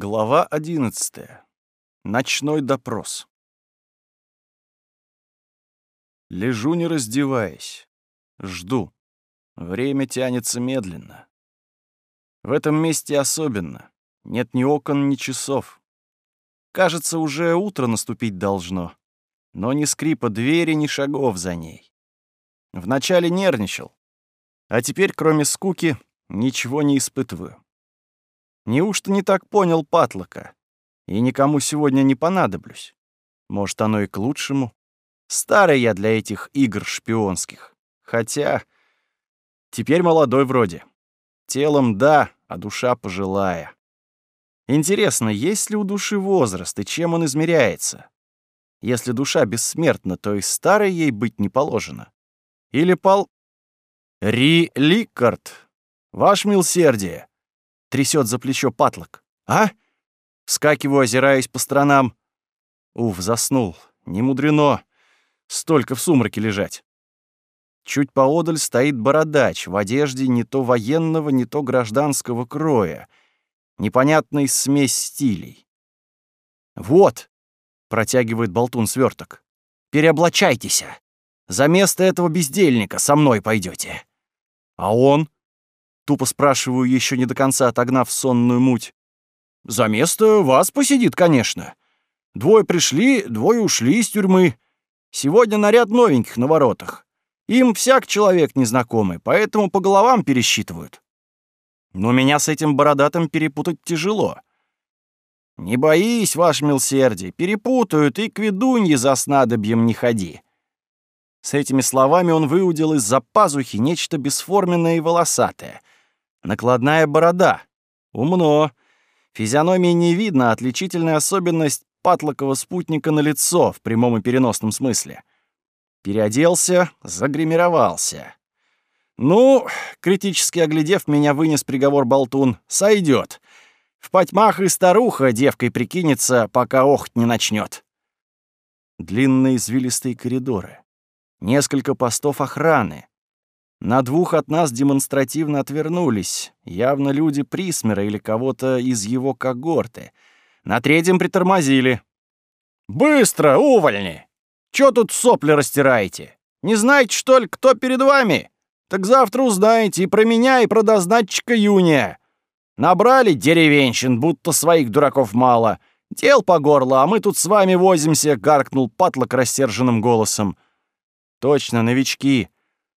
Глава 11. Ночной допрос. Лежу, не раздеваясь. Жду. Время тянется медленно. В этом месте особенно. Нет ни окон, ни часов. Кажется, уже утро наступить должно. Но ни скрипа двери, ни шагов за ней. Вначале нервничал. А теперь, кроме скуки, ничего не испытываю. Неужто не так понял Патлока? И никому сегодня не понадоблюсь. Может, оно и к лучшему. Старый я для этих игр шпионских. Хотя теперь молодой вроде. Телом — да, а душа пожилая. Интересно, есть ли у души возраст и чем он измеряется? Если душа бессмертна, то и старой ей быть не положено. Или пал... Ри Ликкард, ваш милсердие, трясет за плечо патлок. «А?» Скакиваю, озираясь по сторонам. Уф, заснул. Не мудрено. Столько в сумраке лежать. Чуть поодаль стоит бородач в одежде не то военного, не то гражданского кроя. Непонятный смесь стилей. «Вот!» — протягивает болтун сверток. «Переоблачайтесь! За место этого бездельника со мной пойдете. «А он?» Тупо спрашиваю, еще не до конца отогнав сонную муть. «За место вас посидит, конечно. Двое пришли, двое ушли из тюрьмы. Сегодня наряд новеньких на воротах. Им всяк человек незнакомый, поэтому по головам пересчитывают. Но меня с этим бородатым перепутать тяжело. Не боись, ваше милсердие, перепутают, и к ведунье за снадобьем не ходи». С этими словами он выудил из-за пазухи нечто бесформенное и волосатое — Накладная борода. Умно. Физиономии не видно, отличительная особенность патлокого спутника на лицо в прямом и переносном смысле. Переоделся, загримировался. «Ну, критически оглядев, меня вынес приговор болтун. Сойдет. В потьмах и старуха девкой прикинется, пока охт не начнет. Длинные извилистые коридоры. Несколько постов охраны. На двух от нас демонстративно отвернулись, явно люди Присмера или кого-то из его когорты. На третьем притормозили. «Быстро, увольни! Чё тут сопли растираете? Не знаете, что ли, кто перед вами? Так завтра узнаете и про меня, и про дознатчика Юния. Набрали деревенщин, будто своих дураков мало. Дел по горло, а мы тут с вами возимся», — гаркнул Патлок рассерженным голосом. «Точно, новички»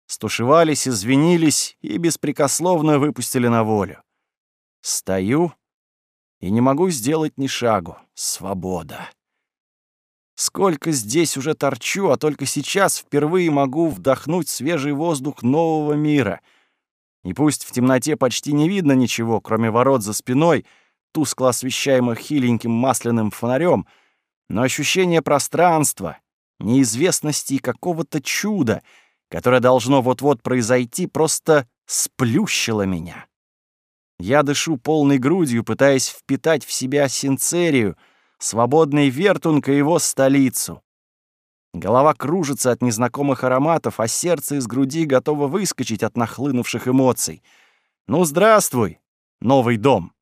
стушевались, извинились и беспрекословно выпустили на волю. Стою и не могу сделать ни шагу. Свобода. Сколько здесь уже торчу, а только сейчас впервые могу вдохнуть свежий воздух нового мира. И пусть в темноте почти не видно ничего, кроме ворот за спиной, тускло освещаемых хиленьким масляным фонарем, но ощущение пространства, неизвестности и какого-то чуда — которое должно вот-вот произойти, просто сплющило меня. Я дышу полной грудью, пытаясь впитать в себя синцерию, свободный вертунг и его столицу. Голова кружится от незнакомых ароматов, а сердце из груди готово выскочить от нахлынувших эмоций. «Ну, здравствуй, новый дом!»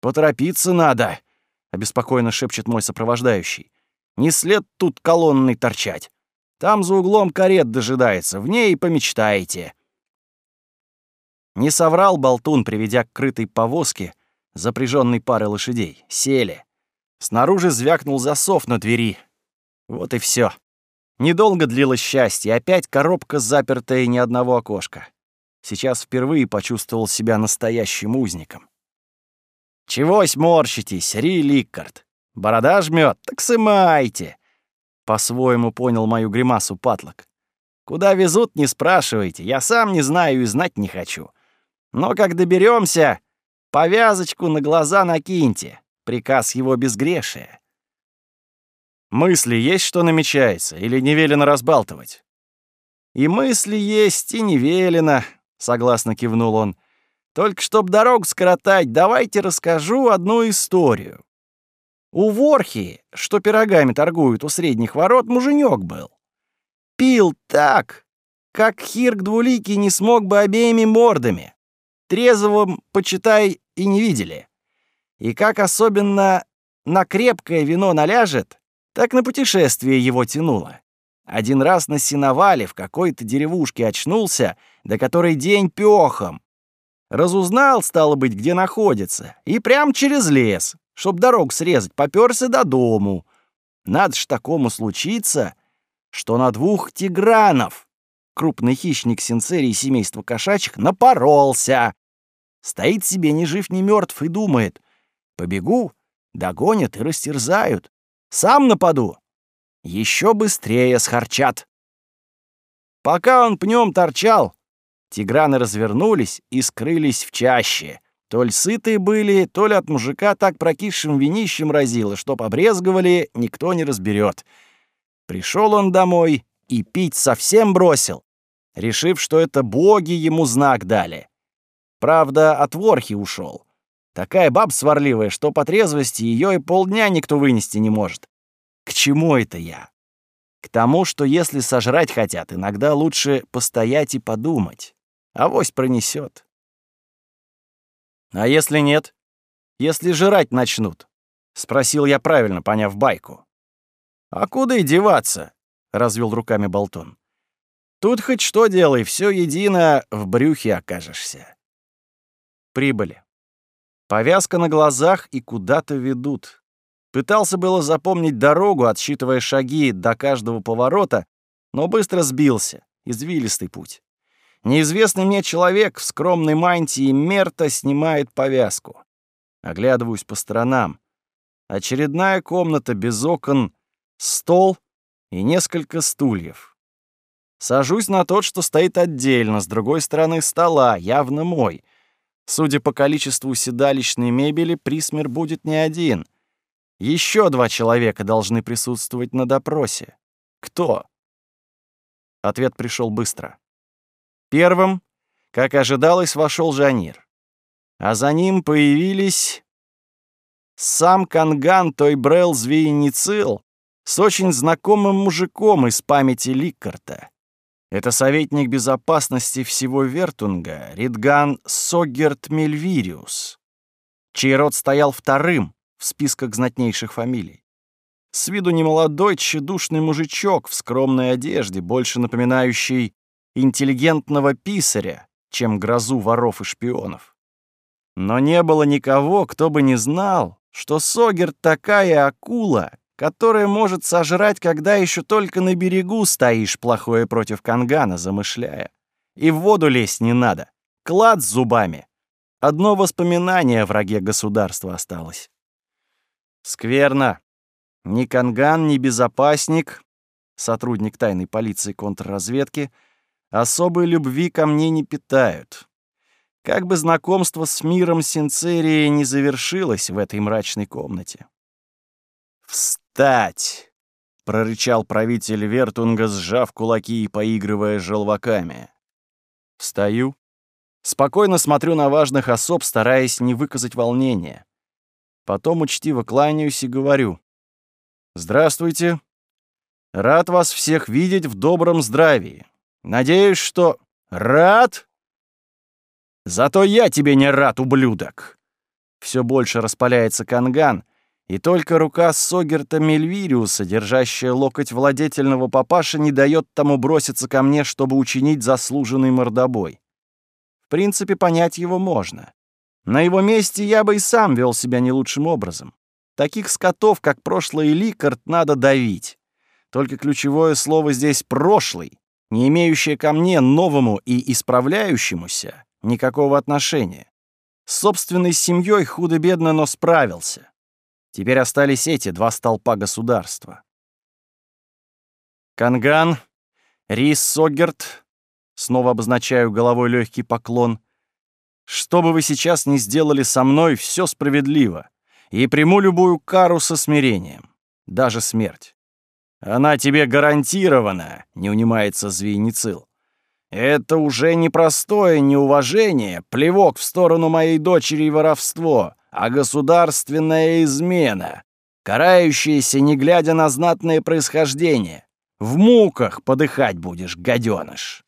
«Поторопиться надо!» — обеспокоенно шепчет мой сопровождающий. «Не след тут колонной торчать!» Там за углом карет дожидается, в ней и помечтаете». Не соврал болтун, приведя к крытой повозке, запряженной парой лошадей. Сели. Снаружи звякнул засов на двери. Вот и все. Недолго длилось счастье, опять коробка, запертая ни одного окошка. Сейчас впервые почувствовал себя настоящим узником. «Чегось морщитесь, Ри Ликкард? Борода жмет, так сымайте!» По-своему понял мою гримасу Патлок. Куда везут, не спрашивайте. Я сам не знаю и знать не хочу. Но как доберемся, повязочку на глаза накиньте. Приказ его безгрешия. Мысли есть, что намечается, или не велено разбалтывать? И мысли есть, и не велено, согласно кивнул он. Только чтоб дорогу скоротать, давайте расскажу одну историю. У Ворхи, что пирогами торгуют у средних ворот, муженек был. Пил так, как Хирк Двуликий не смог бы обеими мордами. Трезвым, почитай, и не видели. И как особенно на крепкое вино наляжет, так на путешествие его тянуло. Один раз на сеновале в какой-то деревушке очнулся, до которой день пёхом. Разузнал, стало быть, где находится, и прям через лес, чтоб дорогу срезать, попёрся до дому. Надо ж такому случиться, что на двух тигранов крупный хищник синцерии семейства кошачьих напоролся. Стоит себе ни жив, ни мертв и думает, побегу, догонят и растерзают. Сам нападу, еще быстрее схарчат. Пока он пнем торчал, тиграны развернулись и скрылись в чаще. То ли сытые были, то ли от мужика так прокисшим винищем разило, что побрезговали, никто не разберет. Пришел он домой и пить совсем бросил, решив, что это боги ему знак дали. Правда, от ворхи ушел. Такая баб сварливая, что по трезвости ее и полдня никто вынести не может. К чему это я? К тому, что если сожрать хотят, иногда лучше постоять и подумать. Авось пронесет. А если нет? Если жрать начнут? Спросил я правильно, поняв байку. А куда и деваться? Развел руками Болтон. Тут хоть что делай, все едино в брюхе окажешься. Прибыли. Повязка на глазах и куда-то ведут. Пытался было запомнить дорогу, отсчитывая шаги до каждого поворота, но быстро сбился. Извилистый путь. Неизвестный мне человек в скромной мантии мерто снимает повязку. Оглядываюсь по сторонам. Очередная комната без окон, стол и несколько стульев. Сажусь на тот, что стоит отдельно, с другой стороны стола, явно мой. Судя по количеству седалищной мебели, присмер будет не один — еще два человека должны присутствовать на допросе. Кто? Ответ пришел быстро. Первым, как ожидалось, вошел Жанир. А за ним появились сам Канган Тойбрел Звеиницил с очень знакомым мужиком из памяти Ликкарта. Это советник безопасности всего Вертунга, Ридган Согерт Мельвириус, чей род стоял вторым в списках знатнейших фамилий. С виду немолодой, тщедушный мужичок в скромной одежде, больше напоминающий интеллигентного писаря, чем грозу воров и шпионов. Но не было никого, кто бы не знал, что Согер такая акула, которая может сожрать, когда еще только на берегу стоишь плохое против кангана, замышляя. И в воду лезть не надо. Клад с зубами. Одно воспоминание о враге государства осталось. Скверно. Ни Канган, ни безопасник, сотрудник тайной полиции контрразведки, особой любви ко мне не питают. Как бы знакомство с миром Синцерии не завершилось в этой мрачной комнате. «Встать!» — прорычал правитель Вертунга, сжав кулаки и поигрывая желваками. Встаю. Спокойно смотрю на важных особ, стараясь не выказать волнения. Потом учтиво кланяюсь и говорю. «Здравствуйте. Рад вас всех видеть в добром здравии. Надеюсь, что... Рад? Зато я тебе не рад, ублюдок!» Все больше распаляется Канган, и только рука Согерта Мельвириуса, держащая локоть владетельного папаши, не дает тому броситься ко мне, чтобы учинить заслуженный мордобой. В принципе, понять его можно. На его месте я бы и сам вел себя не лучшим образом. Таких скотов, как прошлый Ликард, надо давить. Только ключевое слово здесь «прошлый», не имеющее ко мне, новому и исправляющемуся, никакого отношения. С собственной семьей худо-бедно, но справился. Теперь остались эти два столпа государства. Канган, Рис Согерт, снова обозначаю головой легкий поклон, что бы вы сейчас ни сделали со мной, все справедливо, и приму любую кару со смирением, даже смерть. Она тебе гарантирована, не унимается Звеницил. Это уже не простое неуважение, плевок в сторону моей дочери и воровство, а государственная измена, карающаяся, не глядя на знатное происхождение. В муках подыхать будешь, гаденыш.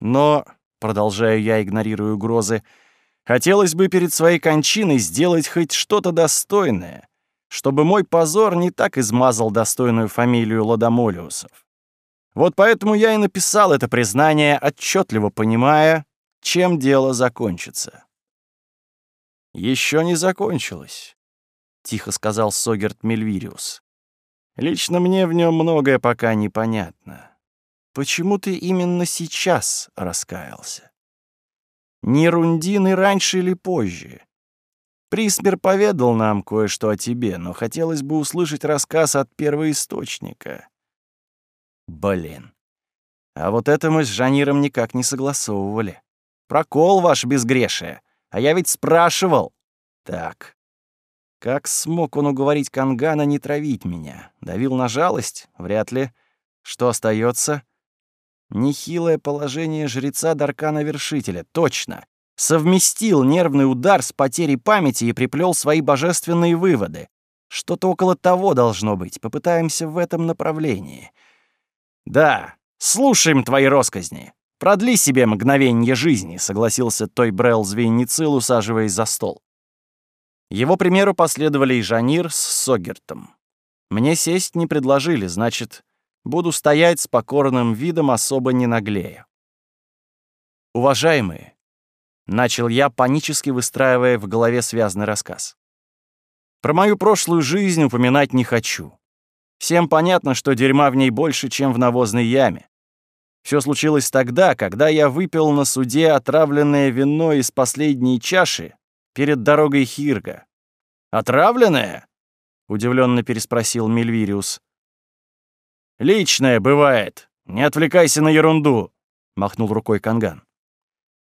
Но Продолжаю я, игнорируя угрозы. Хотелось бы перед своей кончиной сделать хоть что-то достойное, чтобы мой позор не так измазал достойную фамилию Ладомолиусов. Вот поэтому я и написал это признание, отчетливо понимая, чем дело закончится. Еще не закончилось, тихо сказал Согерт Мельвириус. Лично мне в нем многое пока непонятно. Почему ты именно сейчас раскаялся? Не Рундин и раньше или позже. Присмер поведал нам кое-что о тебе, но хотелось бы услышать рассказ от первоисточника. Блин. А вот это мы с Жаниром никак не согласовывали. Прокол ваш безгрешие. А я ведь спрашивал. Так. Как смог он уговорить Кангана не травить меня? Давил на жалость? Вряд ли. Что остается? Нехилое положение жреца Даркана-Вершителя. Точно. Совместил нервный удар с потерей памяти и приплел свои божественные выводы. Что-то около того должно быть. Попытаемся в этом направлении. Да, слушаем твои росказни. Продли себе мгновенье жизни, согласился Той Брел Звейницил, усаживаясь за стол. Его примеру последовали и Жанир с Согертом. Мне сесть не предложили, значит, Буду стоять с покорным видом, особо не наглея. «Уважаемые», — начал я, панически выстраивая в голове связанный рассказ. «Про мою прошлую жизнь упоминать не хочу. Всем понятно, что дерьма в ней больше, чем в навозной яме. Все случилось тогда, когда я выпил на суде отравленное вино из последней чаши перед дорогой Хирга. «Отравленное?» — удивленно переспросил Мельвириус. «Личное бывает. Не отвлекайся на ерунду», — махнул рукой Канган.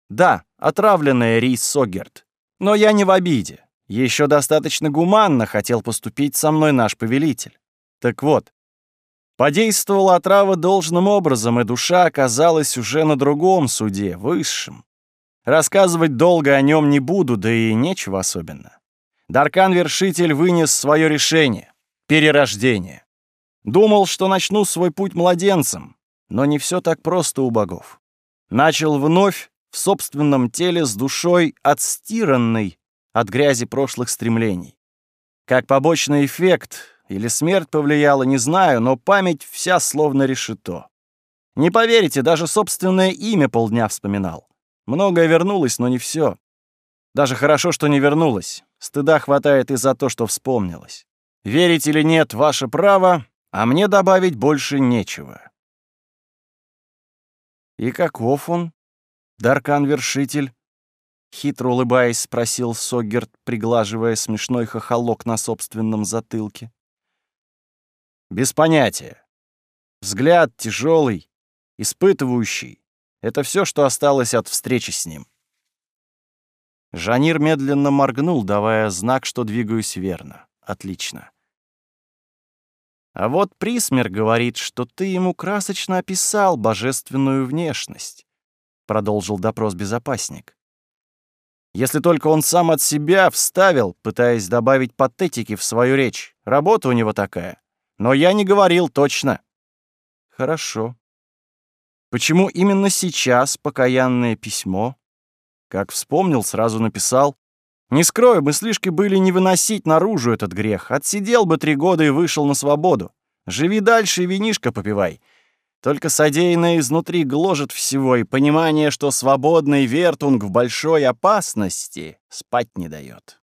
«Да, отравленная Рис Согерт. Но я не в обиде. Еще достаточно гуманно хотел поступить со мной наш повелитель. Так вот, подействовала отрава должным образом, и душа оказалась уже на другом суде, высшем. Рассказывать долго о нем не буду, да и нечего особенно. Даркан-вершитель вынес свое решение — перерождение. Думал, что начну свой путь младенцем, но не все так просто у богов. Начал вновь в собственном теле с душой отстиранной от грязи прошлых стремлений. Как побочный эффект или смерть повлияла, не знаю, но память вся словно решето. Не поверите, даже собственное имя полдня вспоминал. Многое вернулось, но не все. Даже хорошо, что не вернулось. Стыда хватает и за то, что вспомнилось. Верить или нет, ваше право, а мне добавить больше нечего. «И каков он, Даркан-вершитель?» Хитро улыбаясь, спросил Согерт, приглаживая смешной хохолок на собственном затылке. «Без понятия. Взгляд тяжелый, испытывающий. Это все, что осталось от встречи с ним». Жанир медленно моргнул, давая знак, что двигаюсь верно. Отлично. А вот Присмер говорит, что ты ему красочно описал божественную внешность, продолжил допрос безопасник. Если только он сам от себя вставил, пытаясь добавить патетики в свою речь. Работа у него такая. Но я не говорил точно. Хорошо. Почему именно сейчас покаянное письмо? Как вспомнил, сразу написал. Не скрою, мыслишки были не выносить наружу этот грех. Отсидел бы три года и вышел на свободу. Живи дальше и винишко попивай. Только содеянное изнутри гложет всего, и понимание, что свободный вертунг в большой опасности, спать не дает.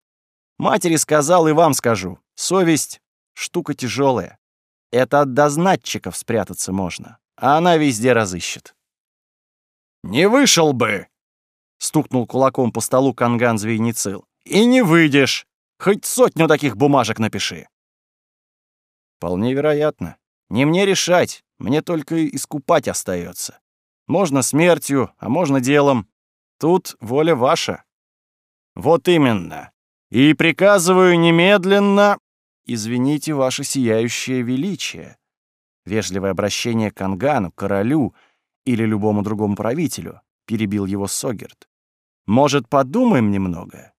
Матери сказал и вам скажу. Совесть — штука тяжелая. Это от дознатчиков спрятаться можно, а она везде разыщет. «Не вышел бы!» — стукнул кулаком по столу Канган Звейницил. И не выйдешь. Хоть сотню таких бумажек напиши. Вполне вероятно. Не мне решать, мне только искупать остается. Можно смертью, а можно делом. Тут воля ваша. Вот именно. И приказываю немедленно... Извините, ваше сияющее величие. Вежливое обращение к Ангану, королю или любому другому правителю, перебил его Согерт. Может, подумаем немного?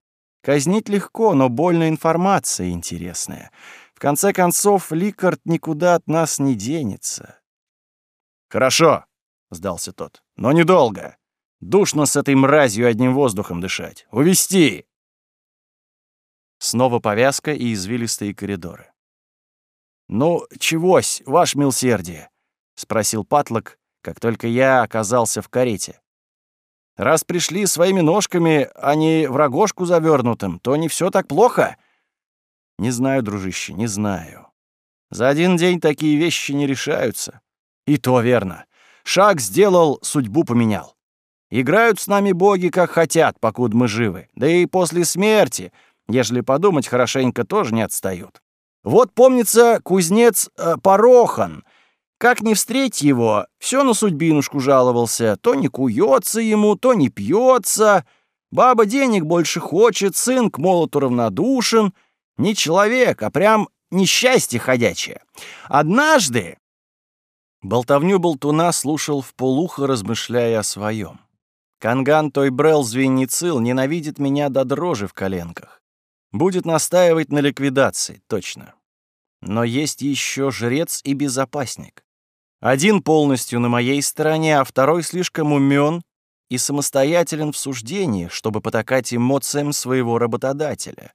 Казнить легко, но больно информация интересная. В конце концов, Ликард никуда от нас не денется. «Хорошо», — сдался тот, — «но недолго. Душно с этой мразью одним воздухом дышать. Увести! Снова повязка и извилистые коридоры. «Ну, чегось, ваше милсердие?» — спросил Патлок, как только я оказался в карете. «Раз пришли своими ножками, а не в рогожку завернутым, то не все так плохо?» «Не знаю, дружище, не знаю. За один день такие вещи не решаются. И то верно. Шаг сделал, судьбу поменял. Играют с нами боги, как хотят, покуда мы живы. Да и после смерти, ежели подумать хорошенько, тоже не отстают. Вот помнится кузнец э, Порохан. Как не встреть его, все на судьбинушку жаловался. То не куется ему, то не пьется. Баба денег больше хочет, сын к молоту равнодушен. Не человек, а прям несчастье ходячее. Однажды Болтовню болтуна слушал в полухо, размышляя о своем. Канган Тойбрел Звенницил ненавидит меня до дрожи в коленках. Будет настаивать на ликвидации, точно. Но есть еще жрец и безопасник. Один полностью на моей стороне, а второй слишком умен и самостоятелен в суждении, чтобы потакать эмоциям своего работодателя.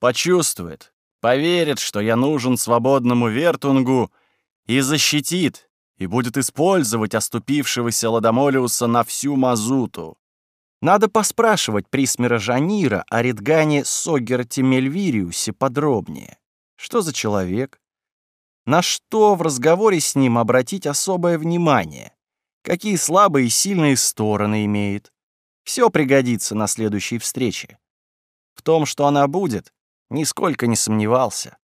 Почувствует, поверит, что я нужен свободному вертунгу — и защитит, и будет использовать оступившегося Ладомолиуса на всю мазуту. Надо поспрашивать Присмера Жанира о Ридгане Согерте Мельвириусе подробнее. Что за человек? На что в разговоре с ним обратить особое внимание? Какие слабые и сильные стороны имеет? Все пригодится на следующей встрече. В том, что она будет, нисколько не сомневался.